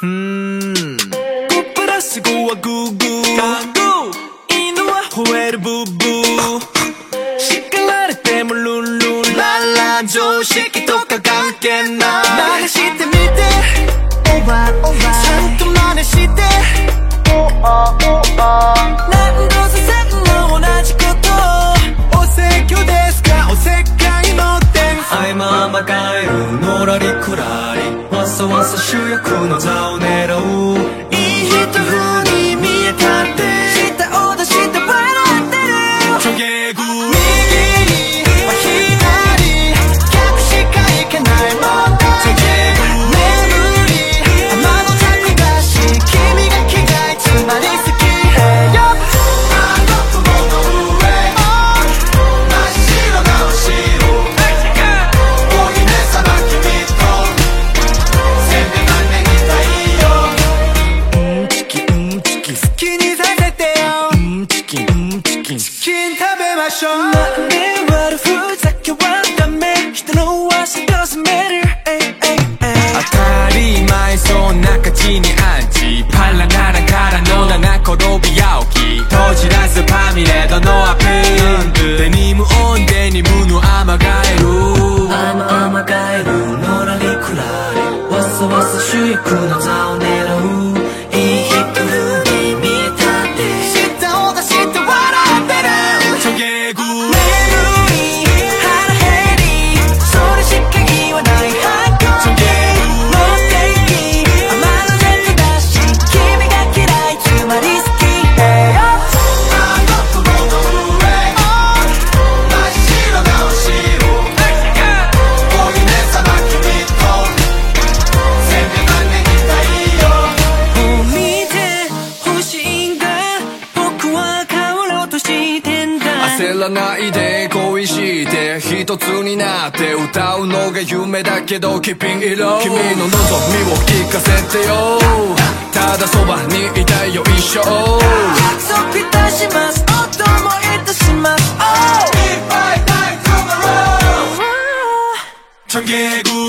はグーグー。犬は吠えるブーブー。叱られてもルンルン。ランラン常識とか関係ない。真似してみて。オーバーオーバー。ちゃんと真似して。何度させんの同じこと。お説教ですか？おせっかいの伝アイママガエルのらりくらりわさわさ主役の座を狙う。食べましょうなんで悪ふざけはダメ人の噂 doesn't matter 当たり前そんな価値にアンチパラナラからの七転び八起き閉じらずパミレドのアピールデニムオンデニムのアマガエルアマアマガエルのらりくらりわさわさ主役の座を狙焦らないで恋して一つになって歌うのが夢だけど君色君の望みを聞かせてよ。ただそばにいたいよ一生。約束いたします。音もいたします。Oh! If I die tomorrow 전개구